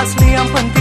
asli yang penting